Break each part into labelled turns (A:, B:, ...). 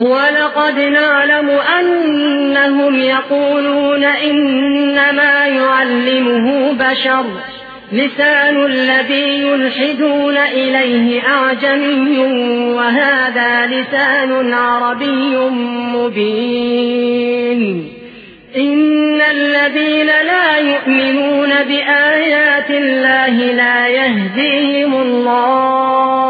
A: ولقد نعلم أنهم يقولون إنما يعلمه بشر لسان الذي يلحدون إليه أعجمي وهذا لسان عربي مبين إن الذين لا يؤمنون بآيات الله لا يهديهم الله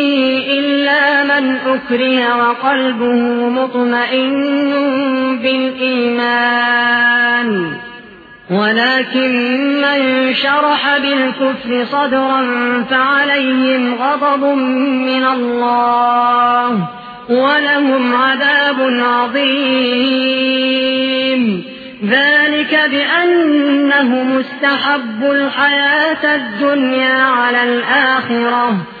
A: من أكره وقلبه مطمئن بالإيمان. ولكن من شرح بالكفر صدرا فعليهم غضب من الله ولهم عذاب عظيم. ذلك بأنهم استحبوا الحياة الدنيا على الآخرة.